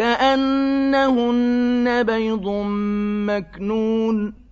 كَأَنَّهُنَّ بَيْضٌ مَّكْنُونٌ